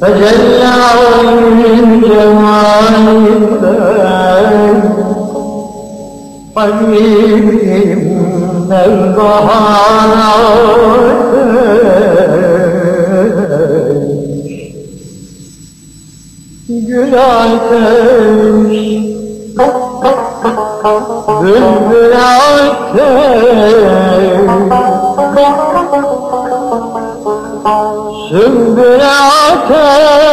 فجل من جمالك قديم من البهارات ateş. Bülbül ateş. Sümbül ateş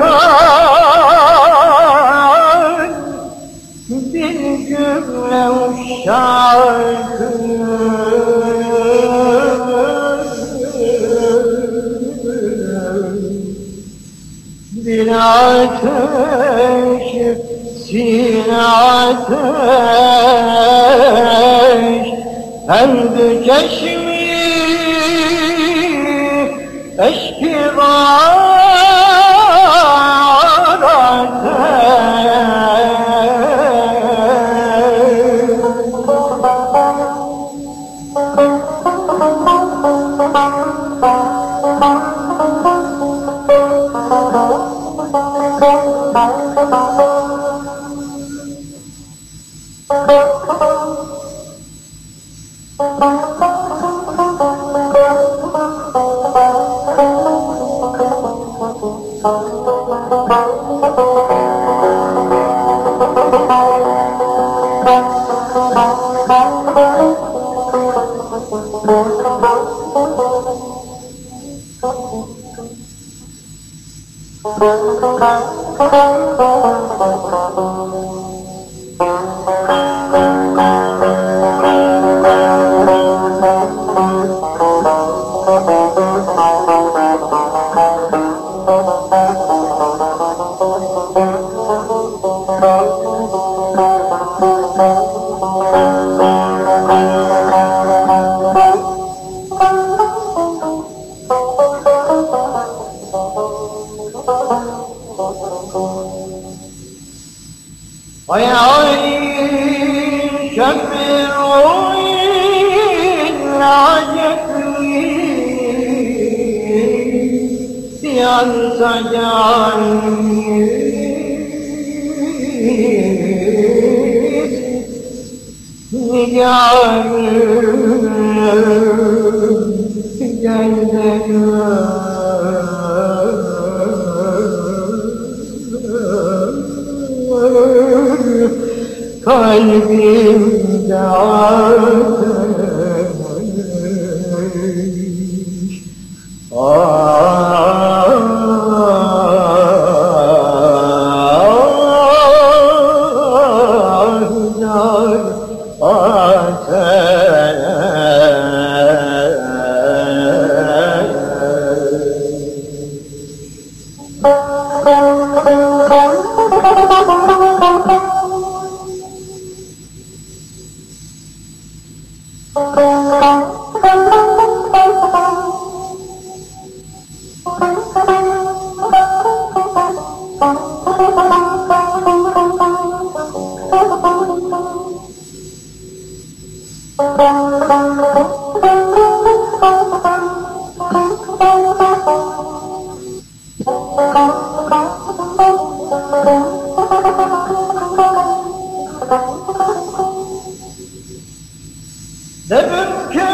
yakan Bir cümle şarkı Bir ateş, sin ateş ويعين شمر العجب سان جان Good.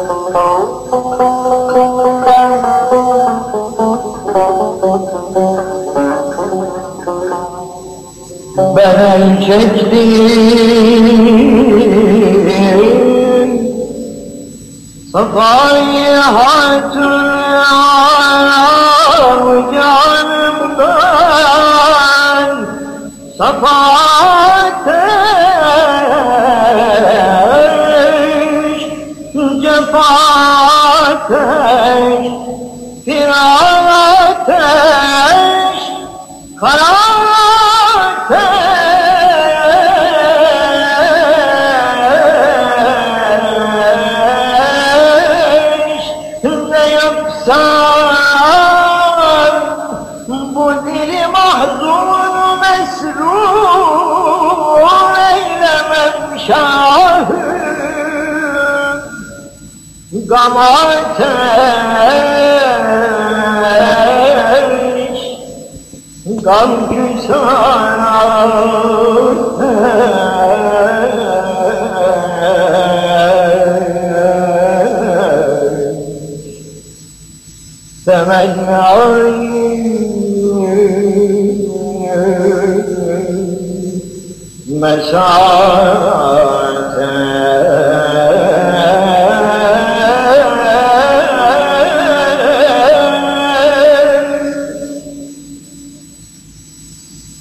Ben çektim. Hatırlar canımdan. Safa Gam ateş Gam küsar Temenni mesate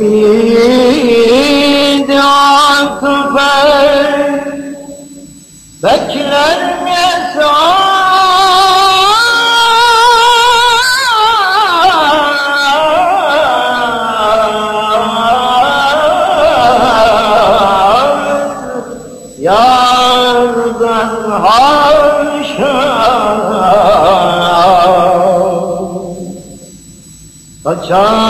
Ümid akıbet Bekler haşa. Kaçar